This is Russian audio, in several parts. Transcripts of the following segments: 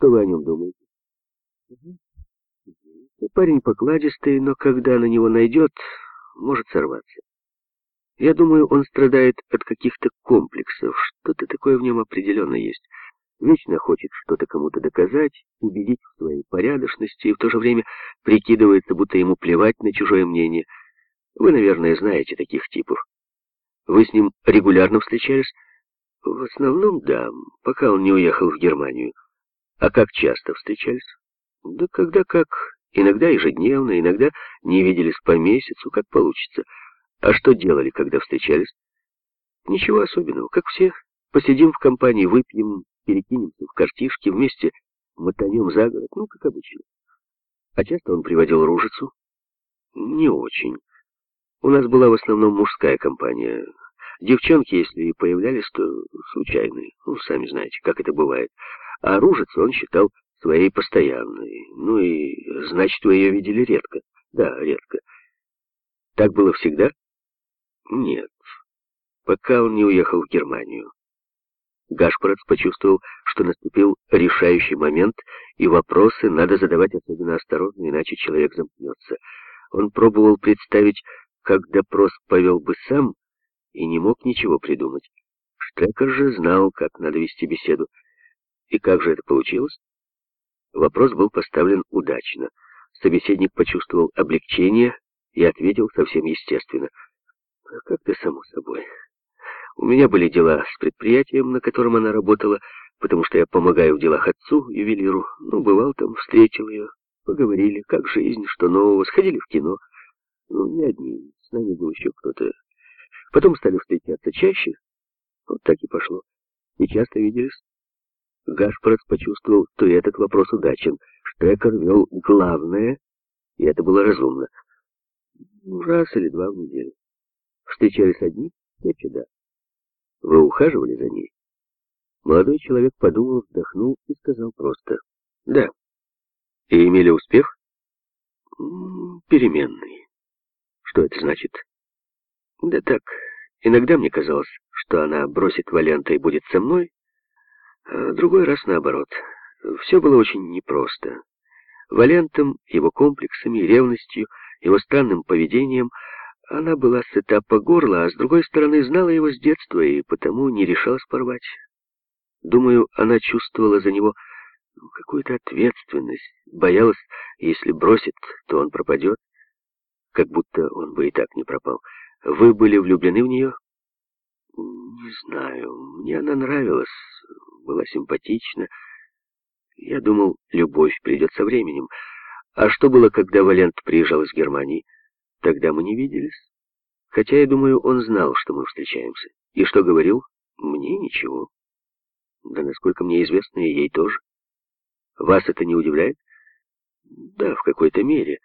Что вы о нем думаете? Парень покладистый, но когда на него найдет, может сорваться. Я думаю, он страдает от каких-то комплексов. Что-то такое в нем определенно есть. Вечно хочет что-то кому-то доказать, убедить в своей порядочности и в то же время прикидывается, будто ему плевать на чужое мнение. Вы, наверное, знаете таких типов. Вы с ним регулярно встречались? В основном, да, пока он не уехал в Германию. А как часто встречались? Да когда как. Иногда ежедневно, иногда не виделись по месяцу, как получится. А что делали, когда встречались? Ничего особенного, как все. Посидим в компании, выпьем, перекинемся в картишки, вместе мотанем за город, ну, как обычно. А часто он приводил ружицу? Не очень. У нас была в основном мужская компания. Девчонки, если и появлялись, то случайные. Ну, сами знаете, как это бывает. А ружицу он считал своей постоянной. Ну и, значит, вы ее видели редко. Да, редко. Так было всегда? Нет, пока он не уехал в Германию. Гашпорец почувствовал, что наступил решающий момент, и вопросы надо задавать особенно осторожно, иначе человек замкнется. Он пробовал представить, как допрос повел бы сам, и не мог ничего придумать. Штекер же знал, как надо вести беседу. И как же это получилось? Вопрос был поставлен удачно. Собеседник почувствовал облегчение и ответил совсем естественно — как-то само собой. У меня были дела с предприятием, на котором она работала, потому что я помогаю в делах отцу, ювелиру. Ну, бывал там, встретил ее, поговорили, как жизнь, что нового, сходили в кино. Ну, не одни, с нами был еще кто-то. Потом стали встречаться чаще. Вот так и пошло. И часто виделись. Гашпорец почувствовал, что и этот вопрос удачен. Штекер вел главное, и это было разумно. Раз или два в неделю. Встречались одни? Чаще да. Вы ухаживали за ней? Молодой человек подумал, вздохнул и сказал просто. Да. И имели успех? Переменный. Что это значит? Да так, иногда мне казалось, что она бросит Валента и будет со мной, а другой раз наоборот. Все было очень непросто. Валентом, его комплексами, ревностью, его странным поведением — она была сыта по горло, а с другой стороны знала его с детства и потому не решалась порвать. Думаю, она чувствовала за него какую-то ответственность, боялась, если бросит, то он пропадет, как будто он бы и так не пропал. Вы были влюблены в нее? Не знаю, мне она нравилась, была симпатична. Я думал, любовь придет со временем. А что было, когда Валент приезжал из Германии? Тогда мы не виделись. Хотя, я думаю, он знал, что мы встречаемся. И что говорил? Мне ничего. Да, насколько мне известно, и ей тоже. Вас это не удивляет? Да, в какой-то мере.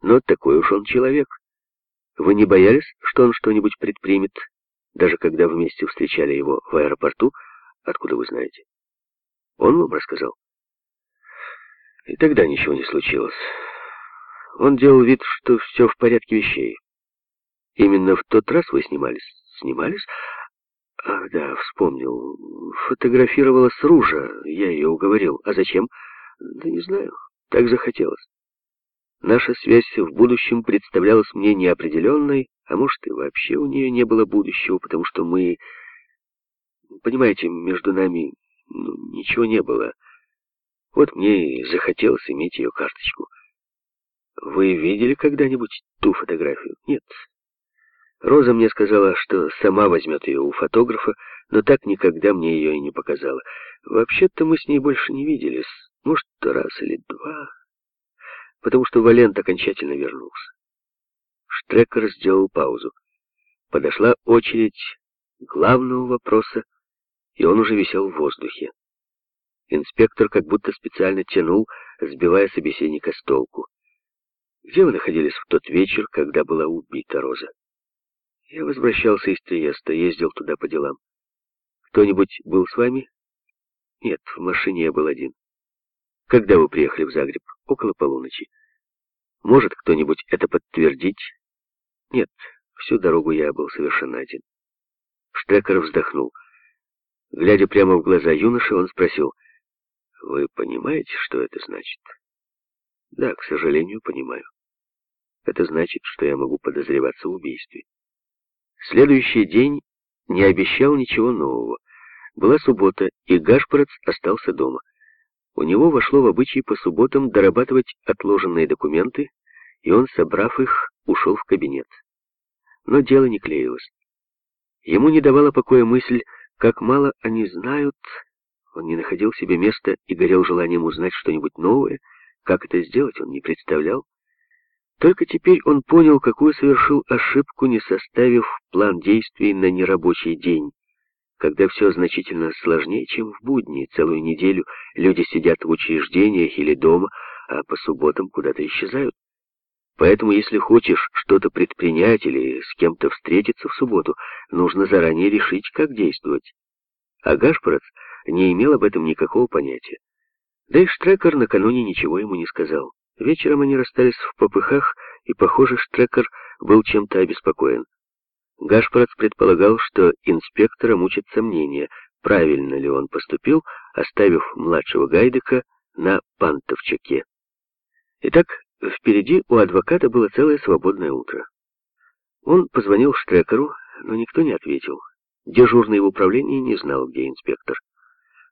Но такой уж он человек. Вы не боялись, что он что-нибудь предпримет, даже когда вместе встречали его в аэропорту? Откуда вы знаете? Он вам рассказал? И тогда ничего не случилось. Он делал вид, что все в порядке вещей. Именно в тот раз вы снимались? Снимались? Ах, да, вспомнил. Фотографировалась Ружа, я ее уговорил. А зачем? Да не знаю, так захотелось. Наша связь в будущем представлялась мне неопределенной, а может и вообще у нее не было будущего, потому что мы... Понимаете, между нами ну, ничего не было. Вот мне и захотелось иметь ее карточку. Вы видели когда-нибудь ту фотографию? Нет. Роза мне сказала, что сама возьмет ее у фотографа, но так никогда мне ее и не показала. Вообще-то мы с ней больше не виделись. Может, раз или два. Потому что Валент окончательно вернулся. Штрекер сделал паузу. Подошла очередь главного вопроса, и он уже висел в воздухе. Инспектор как будто специально тянул, сбивая собеседника с толку. Где вы находились в тот вечер, когда была убита Роза? Я возвращался из Триеста, ездил туда по делам. Кто-нибудь был с вами? Нет, в машине я был один. Когда вы приехали в Загреб? Около полуночи. Может кто-нибудь это подтвердить? Нет, всю дорогу я был совершенно один. Штекер вздохнул. Глядя прямо в глаза юноши, он спросил, Вы понимаете, что это значит? Да, к сожалению, понимаю. Это значит, что я могу подозреваться в убийстве. Следующий день не обещал ничего нового. Была суббота, и Гашпорец остался дома. У него вошло в обычай по субботам дорабатывать отложенные документы, и он, собрав их, ушел в кабинет. Но дело не клеилось. Ему не давала покоя мысль, как мало они знают. Он не находил себе места и горел желанием узнать что-нибудь новое. Как это сделать, он не представлял. Только теперь он понял, какую совершил ошибку, не составив план действий на нерабочий день, когда все значительно сложнее, чем в будни. Целую неделю люди сидят в учреждениях или дома, а по субботам куда-то исчезают. Поэтому, если хочешь что-то предпринять или с кем-то встретиться в субботу, нужно заранее решить, как действовать. А Гашпорец не имел об этом никакого понятия. Да и Штрекер накануне ничего ему не сказал. Вечером они расстались в попыхах, и, похоже, Штрекер был чем-то обеспокоен. Гашпорец предполагал, что инспектора мучат сомнения, правильно ли он поступил, оставив младшего Гайдека на Пантовчаке. Итак, впереди у адвоката было целое свободное утро. Он позвонил Штрекеру, но никто не ответил. Дежурный в управлении не знал, где инспектор.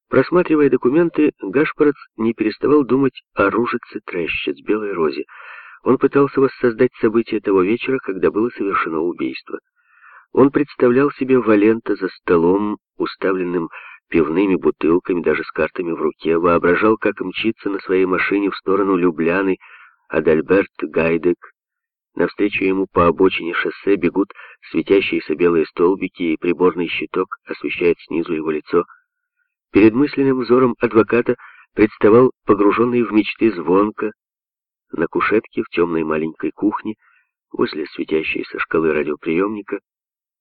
Просматривая документы, Гашпорец не переставал думать о ружице Трещиц, Белой Розе. Он пытался воссоздать события того вечера, когда было совершено убийство. Он представлял себе Валента за столом, уставленным пивными бутылками, даже с картами в руке, воображал, как мчится на своей машине в сторону Любляны Адальберт Гайдек. Навстречу ему по обочине шоссе бегут светящиеся белые столбики, и приборный щиток освещает снизу его лицо — Перед мысленным взором адвоката представал погруженный в мечты звонко на кушетке в темной маленькой кухне возле светящейся шкалы радиоприемника.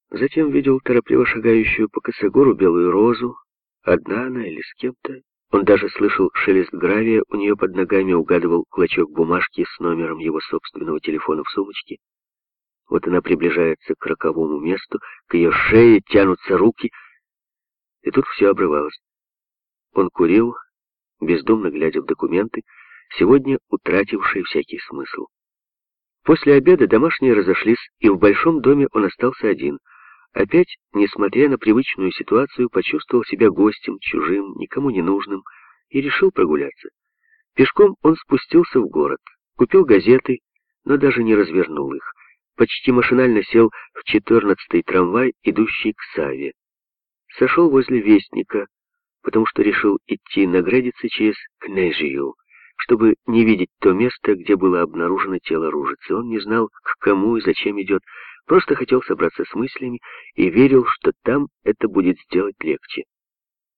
Затем видел торопливо шагающую по косогору белую розу, одна она или с кем-то. Он даже слышал шелест гравия у нее под ногами, угадывал клочок бумажки с номером его собственного телефона в сумочке. Вот она приближается к роковому месту, к ее шее тянутся руки, и тут все обрывалось. Он курил, бездумно глядя в документы, сегодня утратившие всякий смысл. После обеда домашние разошлись, и в большом доме он остался один. Опять, несмотря на привычную ситуацию, почувствовал себя гостем, чужим, никому не нужным, и решил прогуляться. Пешком он спустился в город, купил газеты, но даже не развернул их. Почти машинально сел в четырнадцатый трамвай, идущий к Саве. Сошел возле Вестника, потому что решил идти на Градице через Кнежию, чтобы не видеть то место, где было обнаружено тело Ружицы. Он не знал, к кому и зачем идет, просто хотел собраться с мыслями и верил, что там это будет сделать легче.